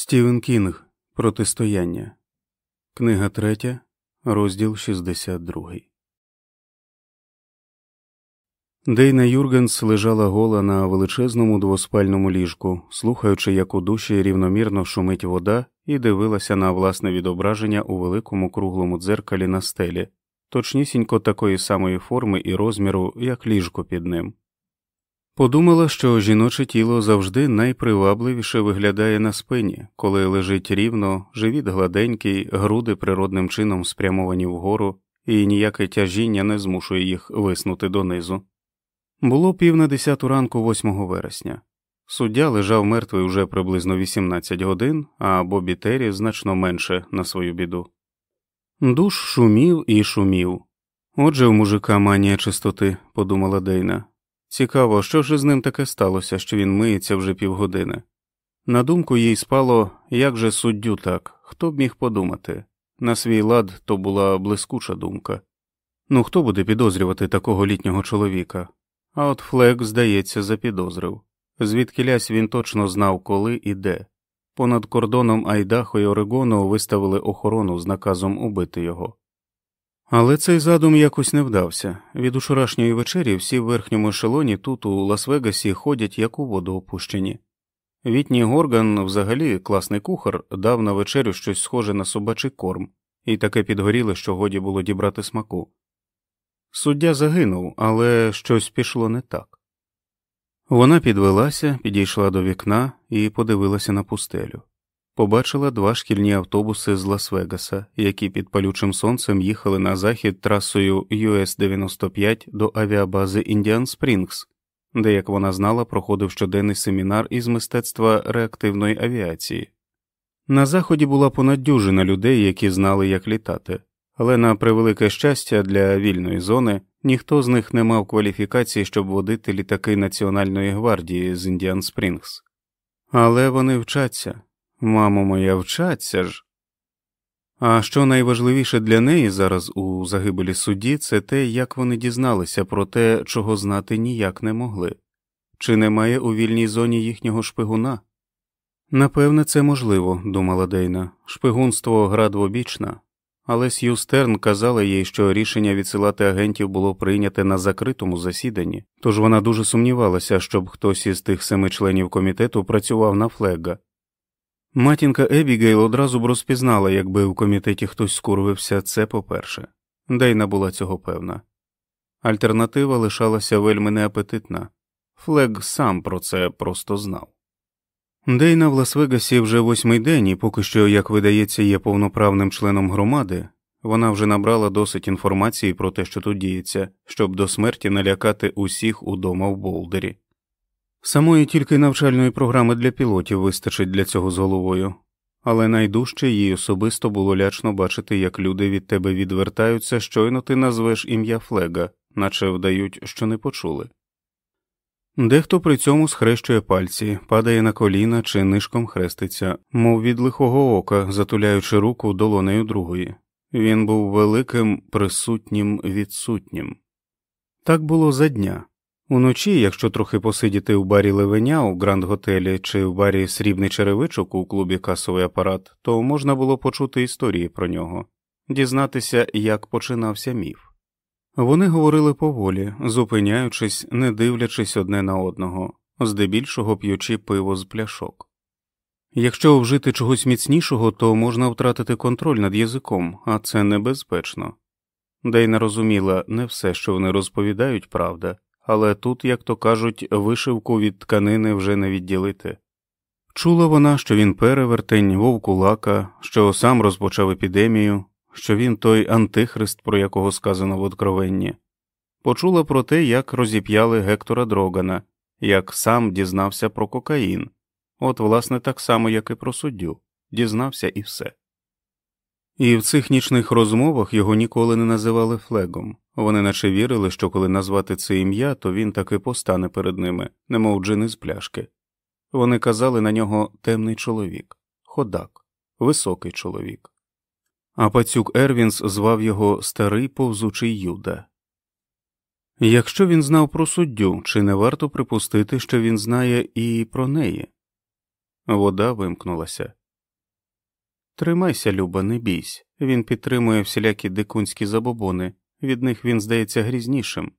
Стівен Кінг Протистояння. Книга 3, розділ 62. Дейна Юргенс лежала гола на величезному двоспальному ліжку, слухаючи, як у душі рівномірно шумить вода, і дивилася на власне відображення у великому круглому дзеркалі на стелі, точнісінько такої самої форми і розміру, як ліжко під ним. Подумала, що жіноче тіло завжди найпривабливіше виглядає на спині, коли лежить рівно, живіт гладенький, груди природним чином спрямовані вгору, і ніяке тяжіння не змушує їх виснути донизу. Було пів на десяту ранку 8 вересня. Суддя лежав мертвий уже приблизно 18 годин, а Бобі Террі значно менше на свою біду. Душ шумів і шумів. Отже, у мужика манія чистоти, подумала Дейна. Цікаво, що ж із ним таке сталося, що він миється вже півгодини. На думку їй спало, як же суддю так, хто б міг подумати. На свій лад то була блискуча думка. Ну хто буде підозрювати такого літнього чоловіка? А от Флек, здається, запідозрив. Звідки лясь він точно знав, коли і де. Понад кордоном Айдахо і Орегону виставили охорону з наказом убити його. Але цей задум якось не вдався. Від учорашньої вечері всі в верхньому ешелоні тут у Лас-Вегасі ходять як у воду опущені. Вітній Горган, взагалі, класний кухар, дав на вечерю щось схоже на собачий корм, і таке підгоріле, що годі було дібрати смаку. Суддя загинув, але щось пішло не так. Вона підвелася, підійшла до вікна і подивилася на пустелю побачила два шкільні автобуси з Лас-Вегаса, які під палючим сонцем їхали на захід трасою US-95 до авіабази Індіан Спрінгс, де, як вона знала, проходив щоденний семінар із мистецтва реактивної авіації. На заході була понад дюжина людей, які знали, як літати, але на превелике щастя для вільної зони ніхто з них не мав кваліфікації, щоб водити літаки Національної гвардії з Індіан Спрінгс. Але вони вчаться. Мамо моя, вчаться ж. А що найважливіше для неї зараз у загибелі судді, це те, як вони дізналися про те, чого знати ніяк не могли, чи немає у вільній зоні їхнього шпигуна? Напевне, це можливо, думала Дейна. Шпигунство гра двобічна, але Сью Стерн казала їй, що рішення відсилати агентів було прийняте на закритому засіданні, тож вона дуже сумнівалася, щоб хтось із тих семи членів комітету працював на флега. Матінка Ебігейл одразу б розпізнала, якби в комітеті хтось скурвився, це по-перше, Дейна була цього певна. Альтернатива лишалася вельми неапетитна. Флег сам про це просто знав. Дейна в Лас-Вегасі вже восьмий день, і поки що, як видається, є повноправним членом громади, вона вже набрала досить інформації про те, що тут діється, щоб до смерті налякати усіх удома в Болдері. Самої тільки навчальної програми для пілотів вистачить для цього з головою, але найдужче їй особисто було лячно бачити, як люди від тебе відвертаються, щойно ти назвеш ім'я Флега, наче вдають, що не почули. Дехто при цьому схрещує пальці, падає на коліна чи нишком хреститься, мов від лихого ока, затуляючи руку долонею другої. Він був великим, присутнім, відсутнім. Так було за дня. Уночі, якщо трохи посидіти у барі Левеня у Гранд Готелі чи в барі Срібний черевичок у клубі Касовий апарат, то можна було почути історії про нього, дізнатися, як починався міф. Вони говорили поволі, зупиняючись, не дивлячись одне на одного, здебільшого п'ючи пиво з пляшок. Якщо вжити чогось міцнішого, то можна втратити контроль над язиком, а це небезпечно. Дейна розуміла не все, що вони розповідають, правда але тут, як то кажуть, вишивку від тканини вже не відділити. Чула вона, що він перевертень, вовкулака, що сам розпочав епідемію, що він той антихрист, про якого сказано в откровенні, почула про те, як розіп'яли Гектора Дрогана, як сам дізнався про кокаїн, от, власне, так само, як і про суддю, дізнався і все. І в цих нічних розмовах його ніколи не називали флегом, вони наче вірили, що коли назвати це ім'я, то він таки постане перед ними, немов джин з пляшки. Вони казали на нього темний чоловік, ходак, високий чоловік. А пацюк Ервінс звав його старий повзучий Юда. Якщо він знав про суддю, чи не варто припустити, що він знає і про неї? Вода вимкнулася. Тримайся, Люба, не бійсь. Він підтримує всілякі дикунські забобони, від них він здається грізнішим.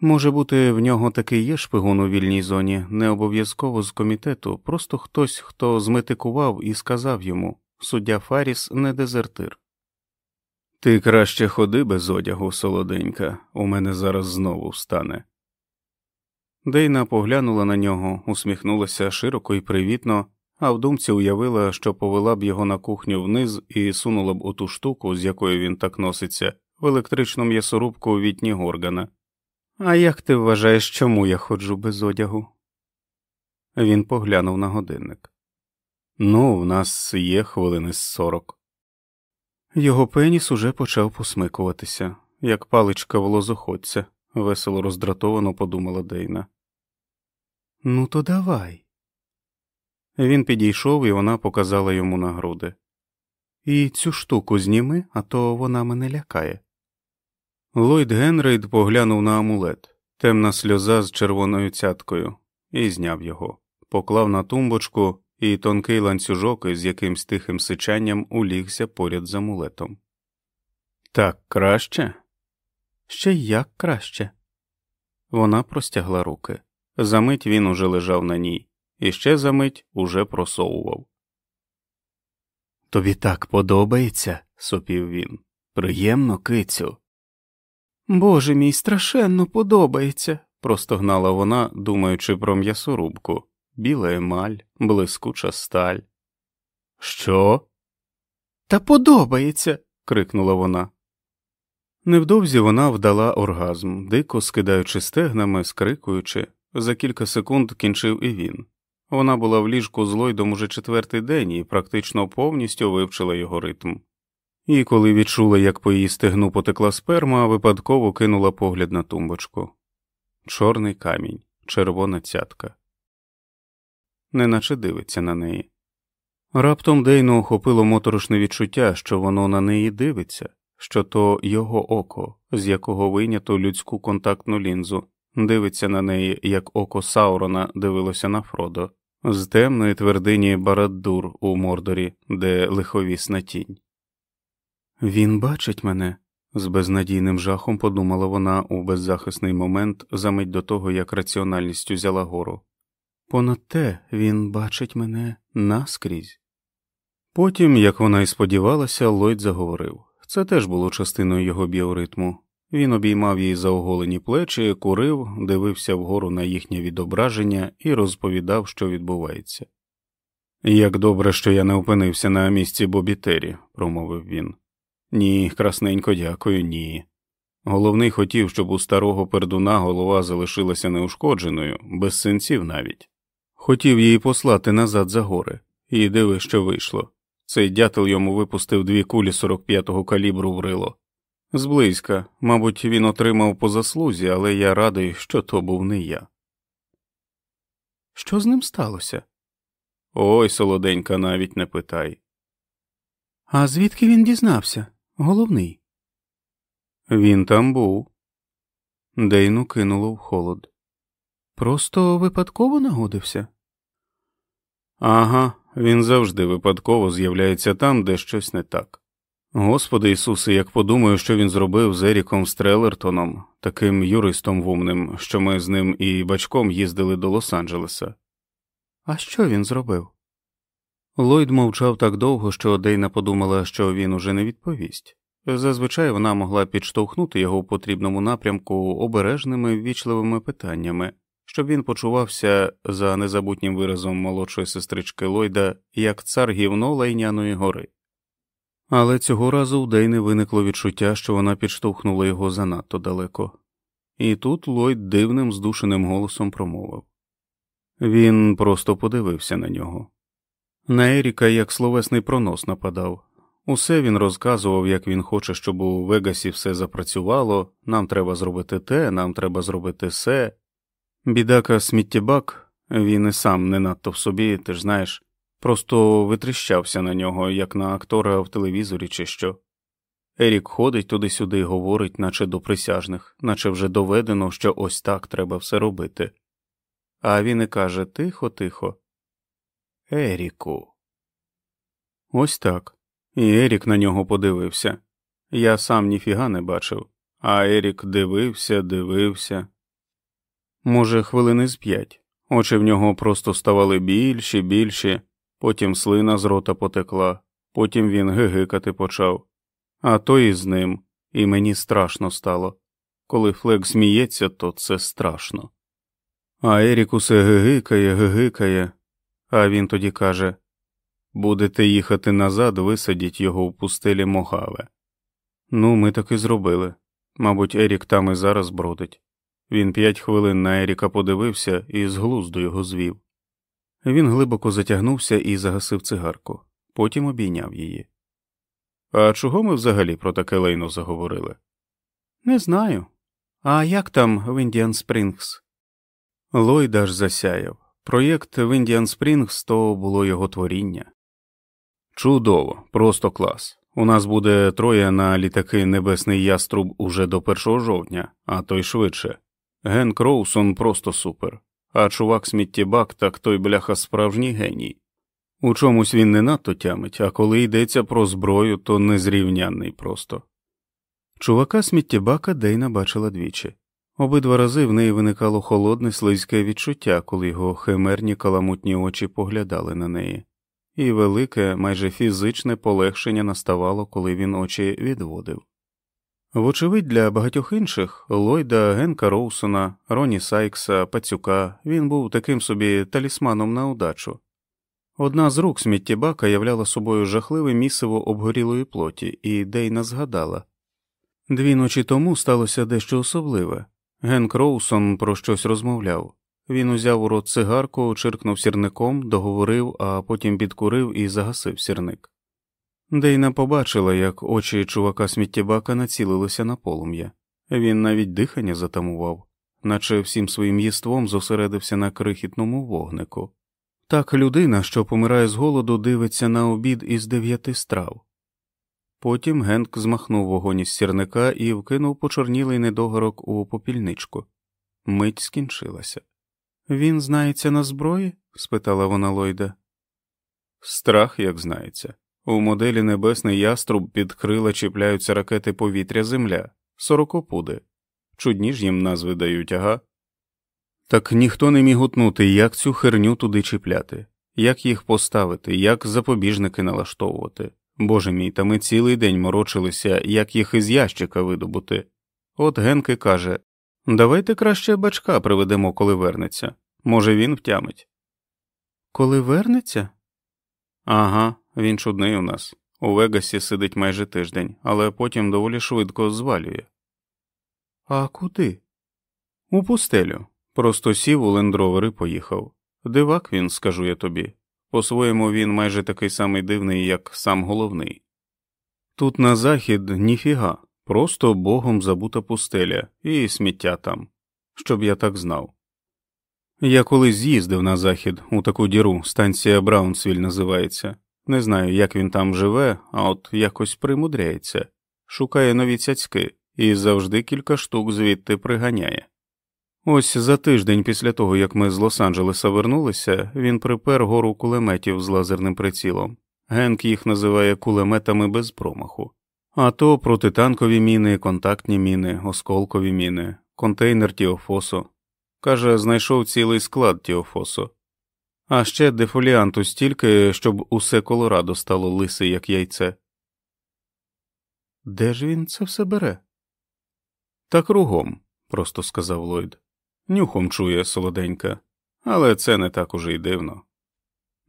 Може бути, в нього таки є шпигун у вільній зоні, не обов'язково з комітету, просто хтось, хто зметикував і сказав йому суддя Фаріс не дезертир. Ти краще ходи без одягу, солоденька, у мене зараз знову встане. Дейна поглянула на нього, усміхнулася широко і привітно, а в думці уявила, що повела б його на кухню вниз і сунула б у ту штуку, з якою він так носиться, в електричну м'ясорубку у вітні горгана. А як ти вважаєш, чому я ходжу без одягу? Він поглянув на годинник. Ну, в нас є хвилини з сорок. Його пеніс уже почав посмикуватися, як паличка в лозоходця, весело роздратовано подумала Дейна. Ну, то давай. Він підійшов і вона показала йому на груди. І цю штуку зніми, а то вона мене лякає. Ллойд Генрейд поглянув на амулет, темна сльоза з червоною цяткою, і зняв його, поклав на тумбочку, і тонкий ланцюжок із якимсь тихим сичанням улігся поряд з амулетом. Так краще? Ще як краще. Вона простягла руки. Замить він уже лежав на ній, і ще замить уже просовував. Тобі так подобається, сопів він. Приємно, кицю. Боже мій страшенно подобається, простогнала вона, думаючи про м'ясорубку, біла емаль, блискуча сталь. Що? Та подобається. крикнула вона. Невдовзі вона вдала оргазм, дико скидаючи стегнами, скрикуючи, за кілька секунд кінчив і він. Вона була в ліжку з Лойдом уже четвертий день і практично повністю вивчила його ритм. І коли відчула, як по її стегну потекла сперма, випадково кинула погляд на тумбочку. Чорний камінь, червона цятка. Неначе дивиться на неї. Раптом Дейну охопило моторошне відчуття, що воно на неї дивиться, що то його око, з якого вийнято людську контактну лінзу, дивиться на неї, як око Саурона дивилося на Фродо, з темної твердині Бараддур у Мордорі, де лиховісна тінь. Він бачить мене, з безнадійним жахом подумала вона у беззахисний момент за мить до того, як раціональність узяла гору. Понад те він бачить мене наскрізь. Потім, як вона і сподівалася, Ллойд заговорив це теж було частиною його біоритму. Він обіймав її за оголені плечі, курив, дивився вгору на їхнє відображення і розповідав, що відбувається. Як добре, що я не опинився на місці Бобі Террі», – промовив він. Ні, красненько дякую, ні. Головний хотів, щоб у старого пердуна голова залишилася неушкодженою, без синців навіть. Хотів її послати назад за гори, і диви, що вийшло. Цей дятел йому випустив дві кулі 45-го калібру в рило. Зблизька, мабуть, він отримав по заслузі, але я радий, що то був не я. Що з ним сталося? Ой, солоденька, навіть не питай. А звідки він дізнався? Головний. Він там був. Дейну кинуло в холод. Просто випадково нагодився? Ага, він завжди випадково з'являється там, де щось не так. Господи Ісусе, як подумаю, що він зробив з Еріком Стрелертоном, таким юристом вумним, що ми з ним і бачком їздили до Лос-Анджелеса. А що він зробив? Ллойд мовчав так довго, що Дейна подумала, що він уже не відповість. Зазвичай вона могла підштовхнути його в потрібному напрямку обережними ввічливими питаннями, щоб він почувався за незабутнім виразом молодшої сестрички Ллойда як цар гівно Лайняної гори. Але цього разу у Дейни виникло відчуття, що вона підштовхнула його занадто далеко, і тут Ллойд дивним здушеним голосом промовив він просто подивився на нього. На Еріка як словесний пронос нападав. Усе він розказував, як він хоче, щоб у Вегасі все запрацювало, нам треба зробити те, нам треба зробити се. Бідака сміттєбак, він і сам не надто в собі, ти ж знаєш, просто витріщався на нього, як на актора в телевізорі, чи що. Ерік ходить туди-сюди говорить, наче до присяжних, наче вже доведено, що ось так треба все робити. А він і каже тихо, тихо. Еріку. Ось так. І Ерік на нього подивився. Я сам ніфіга не бачив, а Ерік дивився, дивився. Може, хвилини з п'ять. Очі в нього просто ставали більші, більші, потім слина з рота потекла, потім він гигикати почав, а то і з ним, і мені страшно стало. Коли Флек сміється, то це страшно. А Ерік усе гигикає, гигикає, а він тоді каже Будете їхати назад, висадіть його в пустелі Могаве. Ну, ми так і зробили. Мабуть, Ерік там і зараз бродить. Він п'ять хвилин на Еріка подивився і з глузду його звів. Він глибоко затягнувся і загасив цигарку, потім обійняв її. А чого ми взагалі про таке лейно заговорили? Не знаю. А як там в Індіан Спрінгс? Ллойд аж засяяв. Проєкт в Індіан Спрінгс то було його творіння. Чудово, просто клас. У нас буде троє на літаки Небесний Яструб уже до 1 жовтня, а то й швидше. Ген Кроусон просто супер, а чувак сміттєбак так той бляха справжній геній. У чомусь він не надто тямить, а коли йдеться про зброю, то незрівнянний просто. Чувака сміттєбака Дейна бачила двічі. Обидва рази в неї виникало холодне слизьке відчуття, коли його химерні каламутні очі поглядали на неї, і велике, майже фізичне полегшення наставало, коли він очі відводив. Вочевидь, для багатьох інших Ллойда, Генка Роусона, Роні Сайкса, Пацюка він був таким собі талісманом на удачу. Одна з рук сміттєбака являла собою жахливе місиво обгорілої плоті, і Дейна згадала дві ночі тому сталося дещо особливе. Генк Роусон про щось розмовляв. Він узяв у рот цигарку, чиркнув сірником, договорив, а потім підкурив і загасив сірник. Дейна побачила, як очі чувака сміттєбака націлилися на полум'я. Він навіть дихання затамував, наче всім своїм єством зосередився на крихітному вогнику. Так людина, що помирає з голоду, дивиться на обід із дев'яти страв. Потім Генк змахнув вогонь із сірника і вкинув почорнілий недогорок у попільничку. Мить скінчилася. Він знається на зброї? спитала вона Лойда. Страх, як знається. У моделі Небесний яструб під крила чіпляються ракети повітря Земля, сорокопуди. Чудні ж їм назви дають, ага. Так ніхто не міг утнути, як цю херню туди чіпляти, як їх поставити, як запобіжники налаштовувати. Боже мій, та ми цілий день морочилися, як їх із ящика видобути. От Генки каже Давайте краще бачка приведемо, коли вернеться. Може, він втямить. Коли вернеться? Ага, він чудний у нас. У Вегасі сидить майже тиждень, але потім доволі швидко звалює. А куди? У пустелю. Просто сів у лендровер і поїхав. Дивак він, скажу я тобі. По-своєму він майже такий самий дивний, як сам головний. Тут на захід ніфіга, просто богом забута пустеля і сміття там, щоб я так знав. Я колись з'їздив на захід у таку діру, станція Браунсвіль називається. Не знаю, як він там живе, а от якось примудряється, шукає нові цяцьки і завжди кілька штук звідти приганяє. Ось за тиждень після того, як ми з Лос-Анджелеса вернулися, він припер гору кулеметів з лазерним прицілом. Генк їх називає кулеметами без промаху. А то протитанкові міни, контактні міни, осколкові міни, контейнер Тіофосо. Каже, знайшов цілий склад Тіофосо. А ще дефоліанту стільки, щоб усе Колорадо стало лисе, як яйце. Де ж він це все бере? Та кругом, просто сказав Ллойд. Нюхом чує солоденька, але це не так уже й дивно.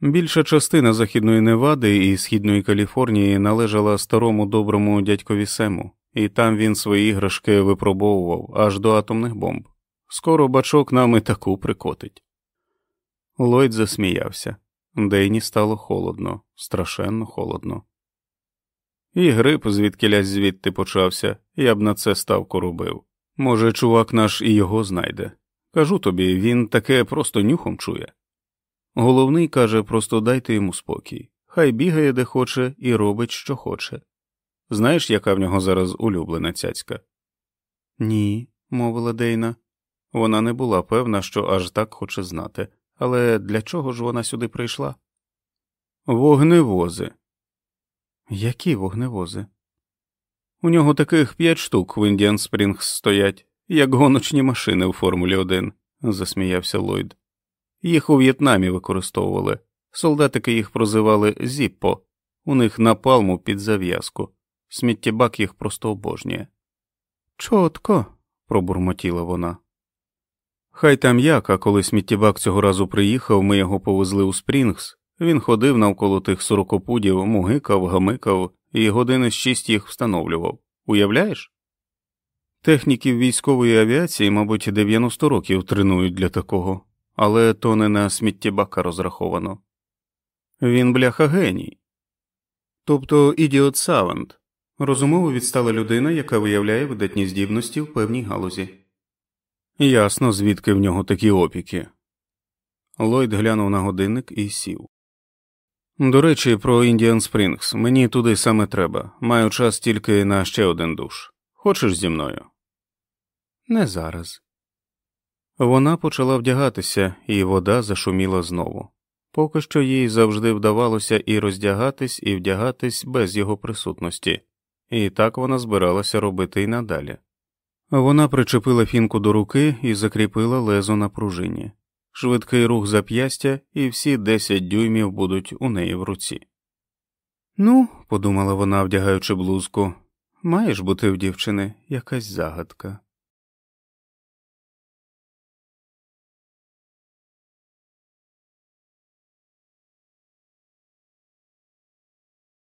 Більша частина Західної Невади і Східної Каліфорнії належала старому доброму дядькові Сему, і там він свої іграшки випробовував аж до атомних бомб. Скоро бачок нам і таку прикотить. Ллойд засміявся. Дейні стало холодно, страшенно холодно. І грип звідкилясь звідти почався, я б на це ставку робив. Може, чувак наш і його знайде. Кажу тобі, він таке просто нюхом чує. Головний каже, просто дайте йому спокій. Хай бігає де хоче і робить, що хоче. Знаєш, яка в нього зараз улюблена цяцька? Ні, мовила Дейна. Вона не була певна, що аж так хоче знати, але для чого ж вона сюди прийшла? Вогневози. Які вогневози? У нього таких п'ять штук в Індіан Спрінгс стоять, як гоночні машини у Формулі 1, засміявся Ллойд. Їх у В'єтнамі використовували. Солдатики їх прозивали Зіппо, у них напалму під зав'язку. Сміттєбак їх просто обожнює. Чотко, пробурмотіла вона. Хай там як, а коли сміттєбак цього разу приїхав, ми його повезли у Спрінгс. Він ходив навколо тих сорокопудів, мугикав, гамикав і години з шість їх встановлював. Уявляєш? Техніків військової авіації, мабуть, 90 років тренують для такого, але то не на сміттєбака розраховано. Він бляха геній. Тобто ідіот Савант, розумово відстала людина, яка виявляє видатні здібності в певній галузі. Ясно, звідки в нього такі опіки. Ллойд глянув на годинник і сів. До речі, про Індіан Спрінгс. Мені туди саме треба. Маю час тільки на ще один душ. Хочеш зі мною? Не зараз. Вона почала вдягатися, і вода зашуміла знову. Поки що їй завжди вдавалося і роздягатись, і вдягатись без його присутності, і так вона збиралася робити й надалі. Вона причепила фінку до руки і закріпила лезо на пружині швидкий рух зап'ястя, і всі десять дюймів будуть у неї в руці. Ну, подумала вона, вдягаючи блузку, маєш бути в дівчини якась загадка.